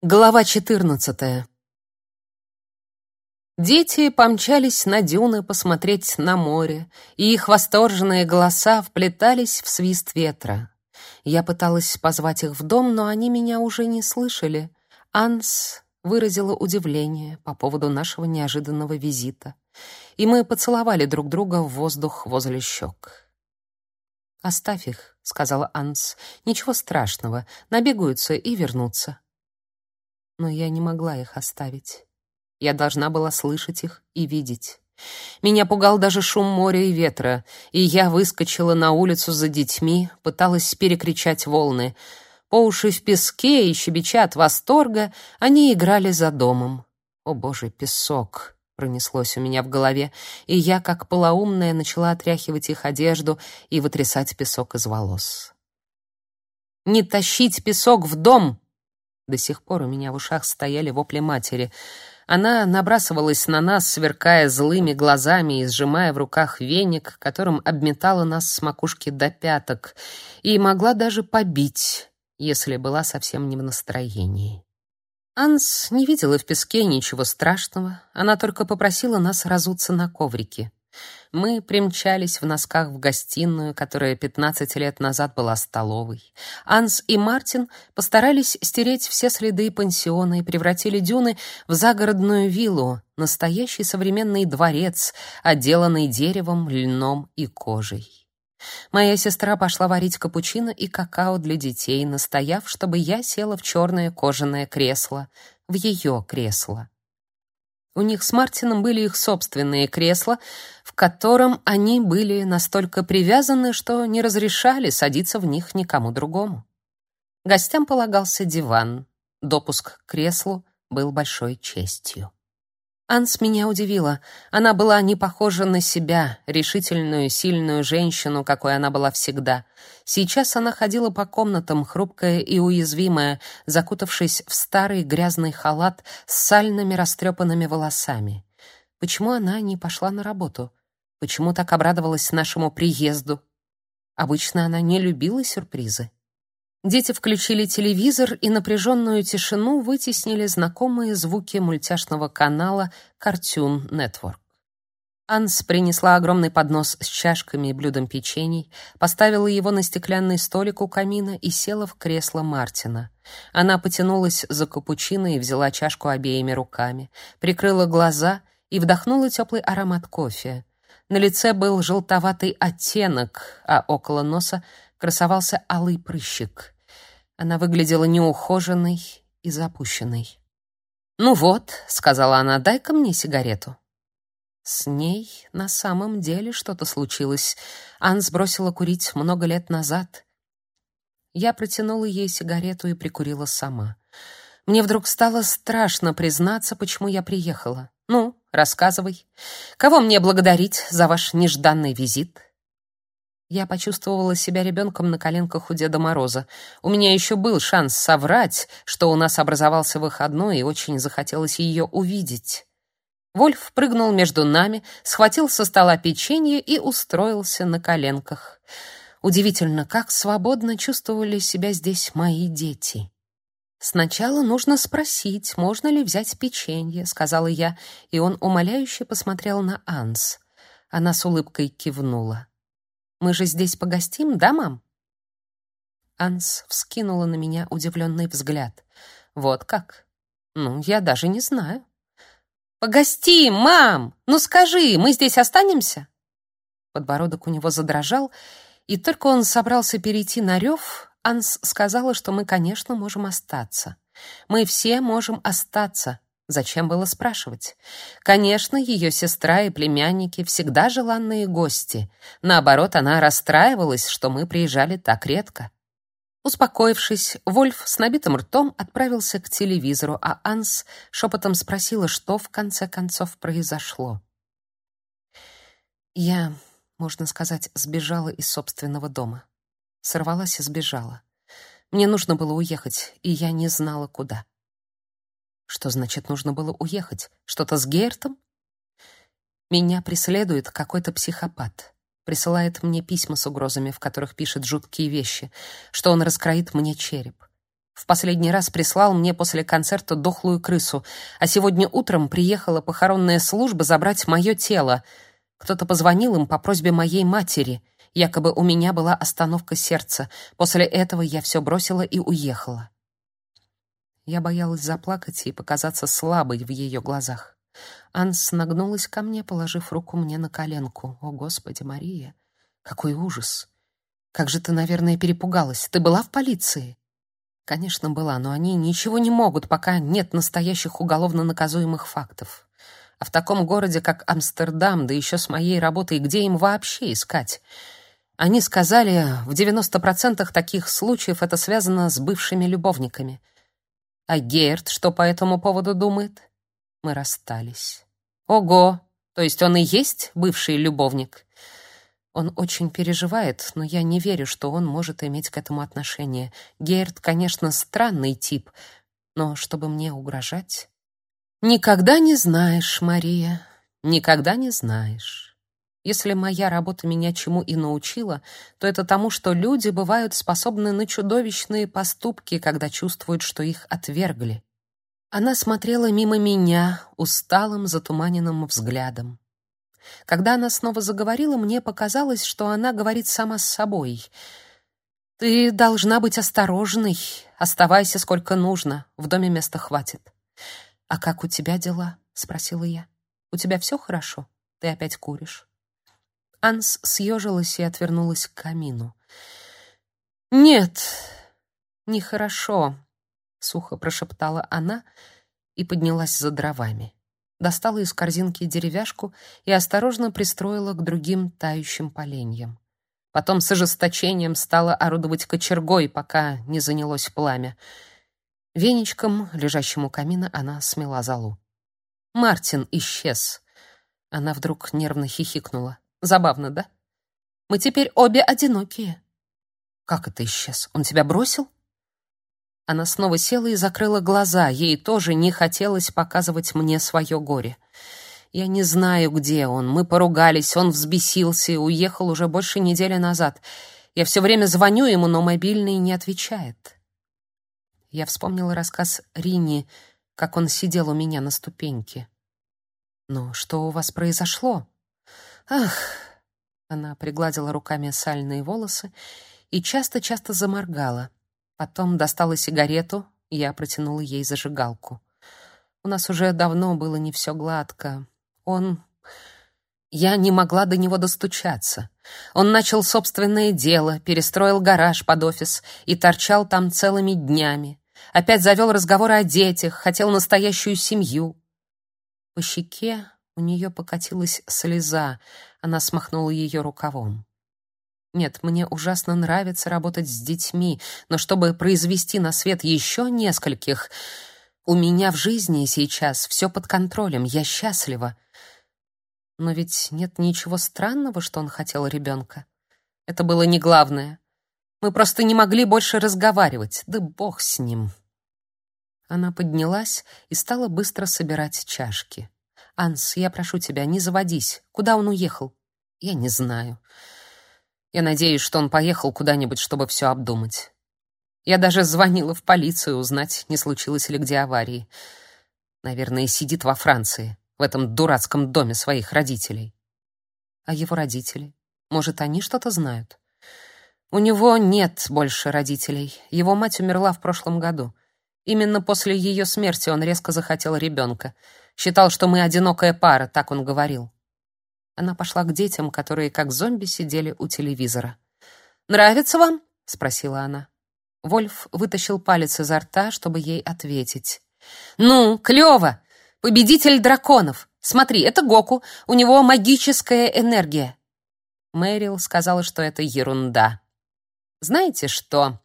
Глава 14. Дети помчались на дюны посмотреть на море, и их восторженные голоса вплетались в свист ветра. Я пыталась позвать их в дом, но они меня уже не слышали. Анс выразила удивление по поводу нашего неожиданного визита, и мы поцеловали друг друга в воздух возле щек. «Оставь их», — сказала Анс. «Ничего страшного, набегаются и вернутся» но я не могла их оставить. Я должна была слышать их и видеть. Меня пугал даже шум моря и ветра, и я выскочила на улицу за детьми, пыталась перекричать волны. По уши в песке и щебеча от восторга, они играли за домом. О, боже, песок! Пронеслось у меня в голове, и я, как полоумная, начала отряхивать их одежду и вытрясать песок из волос. «Не тащить песок в дом!» До сих пор у меня в ушах стояли вопли матери. Она набрасывалась на нас, сверкая злыми глазами и сжимая в руках веник, которым обметала нас с макушки до пяток, и могла даже побить, если была совсем не в настроении. Анс не видела в песке ничего страшного, она только попросила нас разуться на коврике. Мы примчались в носках в гостиную, которая 15 лет назад была столовой. Анс и Мартин постарались стереть все следы пансиона и превратили дюны в загородную виллу, настоящий современный дворец, отделанный деревом, льном и кожей. Моя сестра пошла варить капучино и какао для детей, настояв, чтобы я села в черное кожаное кресло, в ее кресло. У них с Мартином были их собственные кресла, в котором они были настолько привязаны, что не разрешали садиться в них никому другому. Гостям полагался диван. Допуск к креслу был большой честью. Анс меня удивила. Она была не похожа на себя, решительную, сильную женщину, какой она была всегда. Сейчас она ходила по комнатам, хрупкая и уязвимая, закутавшись в старый грязный халат с сальными растрепанными волосами. Почему она не пошла на работу? Почему так обрадовалась нашему приезду? Обычно она не любила сюрпризы. Дети включили телевизор, и напряженную тишину вытеснили знакомые звуки мультяшного канала Cartoon Network. Анс принесла огромный поднос с чашками и блюдом печений, поставила его на стеклянный столик у камина и села в кресло Мартина. Она потянулась за капучино и взяла чашку обеими руками, прикрыла глаза и вдохнула теплый аромат кофе. На лице был желтоватый оттенок, а около носа красовался алый прыщик. Она выглядела неухоженной и запущенной. «Ну вот», — сказала она, — «дай-ка мне сигарету». С ней на самом деле что-то случилось. Анс бросила курить много лет назад. Я протянула ей сигарету и прикурила сама. Мне вдруг стало страшно признаться, почему я приехала. «Ну, рассказывай. Кого мне благодарить за ваш нежданный визит?» Я почувствовала себя ребенком на коленках у Деда Мороза. У меня еще был шанс соврать, что у нас образовался выходной, и очень захотелось ее увидеть. Вольф прыгнул между нами, схватил со стола печенье и устроился на коленках. Удивительно, как свободно чувствовали себя здесь мои дети. «Сначала нужно спросить, можно ли взять печенье», — сказала я, и он умоляюще посмотрел на Анс. Она с улыбкой кивнула. Мы же здесь погостим, да, мам? Анс вскинула на меня удивленный взгляд. Вот как? Ну, я даже не знаю. Погостим, мам. Ну скажи, мы здесь останемся? Подбородок у него задрожал, и только он собрался перейти на рев, Анс сказала, что мы, конечно, можем остаться. Мы все можем остаться, Зачем было спрашивать? Конечно, ее сестра и племянники всегда желанные гости. Наоборот, она расстраивалась, что мы приезжали так редко. Успокоившись, Вольф с набитым ртом отправился к телевизору, а Анс шепотом спросила, что в конце концов произошло. Я, можно сказать, сбежала из собственного дома. Сорвалась и сбежала. Мне нужно было уехать, и я не знала, куда. Что значит нужно было уехать? Что-то с Гертом? Меня преследует какой-то психопат. Присылает мне письма с угрозами, в которых пишет жуткие вещи, что он раскроит мне череп. В последний раз прислал мне после концерта дохлую крысу, а сегодня утром приехала похоронная служба забрать мое тело. Кто-то позвонил им по просьбе моей матери. Якобы у меня была остановка сердца. После этого я все бросила и уехала. Я боялась заплакать и показаться слабой в ее глазах. Анс нагнулась ко мне, положив руку мне на коленку. «О, Господи, Мария! Какой ужас! Как же ты, наверное, перепугалась! Ты была в полиции?» Конечно, была, но они ничего не могут, пока нет настоящих уголовно наказуемых фактов. А в таком городе, как Амстердам, да еще с моей работой, где им вообще искать? Они сказали, в 90% таких случаев это связано с бывшими любовниками. А Герт что по этому поводу думает? Мы расстались. Ого! То есть он и есть бывший любовник? Он очень переживает, но я не верю, что он может иметь к этому отношение. Герт, конечно, странный тип, но чтобы мне угрожать... Никогда не знаешь, Мария, никогда не знаешь. Если моя работа меня чему и научила, то это тому, что люди бывают способны на чудовищные поступки, когда чувствуют, что их отвергли. Она смотрела мимо меня усталым, затуманенным взглядом. Когда она снова заговорила, мне показалось, что она говорит сама с собой. Ты должна быть осторожной. Оставайся сколько нужно. В доме места хватит. А как у тебя дела? спросила я. У тебя все хорошо? Ты опять куришь? Анс съежилась и отвернулась к камину. Нет, нехорошо, сухо прошептала она и поднялась за дровами достала из корзинки деревяшку и осторожно пристроила к другим тающим поленьям. Потом с ожесточением стала орудовать кочергой, пока не занялось пламя. Веничком, лежащим у камина, она смела золу. Мартин исчез. Она вдруг нервно хихикнула. Забавно, да? Мы теперь обе одинокие. Как это исчез? Он тебя бросил? Она снова села и закрыла глаза. Ей тоже не хотелось показывать мне свое горе. Я не знаю, где он. Мы поругались, он взбесился и уехал уже больше недели назад. Я все время звоню ему, но мобильный не отвечает. Я вспомнила рассказ Рини, как он сидел у меня на ступеньке. «Ну, что у вас произошло?» «Ах!» Она пригладила руками сальные волосы и часто-часто заморгала. Потом достала сигарету, я протянула ей зажигалку. У нас уже давно было не все гладко. Он... Я не могла до него достучаться. Он начал собственное дело, перестроил гараж под офис и торчал там целыми днями. Опять завел разговоры о детях, хотел настоящую семью. По щеке у нее покатилась слеза, она смахнула ее рукавом. Нет, мне ужасно нравится работать с детьми, но чтобы произвести на свет еще нескольких, у меня в жизни сейчас все под контролем, я счастлива. Но ведь нет ничего странного, что он хотел ребенка. Это было не главное. Мы просто не могли больше разговаривать. Да бог с ним. Она поднялась и стала быстро собирать чашки. Анс, я прошу тебя, не заводись. Куда он уехал? Я не знаю. Я надеюсь, что он поехал куда-нибудь, чтобы все обдумать. Я даже звонила в полицию узнать, не случилось ли где аварии. Наверное, сидит во Франции, в этом дурацком доме своих родителей. А его родители? Может, они что-то знают? У него нет больше родителей. Его мать умерла в прошлом году. Именно после ее смерти он резко захотел ребенка. Считал, что мы одинокая пара, так он говорил. Она пошла к детям, которые как зомби сидели у телевизора. «Нравится вам?» — спросила она. Вольф вытащил палец изо рта, чтобы ей ответить. «Ну, клево! Победитель драконов! Смотри, это Гоку, у него магическая энергия!» Мэрил сказала, что это ерунда. «Знаете что?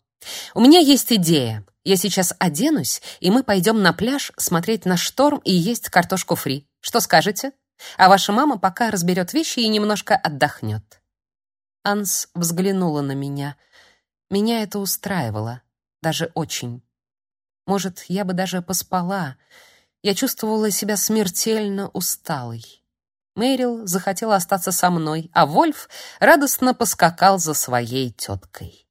У меня есть идея. Я сейчас оденусь, и мы пойдем на пляж смотреть на шторм и есть картошку фри. Что скажете?» а ваша мама пока разберет вещи и немножко отдохнет». Анс взглянула на меня. Меня это устраивало, даже очень. Может, я бы даже поспала. Я чувствовала себя смертельно усталой. Мэрил захотела остаться со мной, а Вольф радостно поскакал за своей теткой.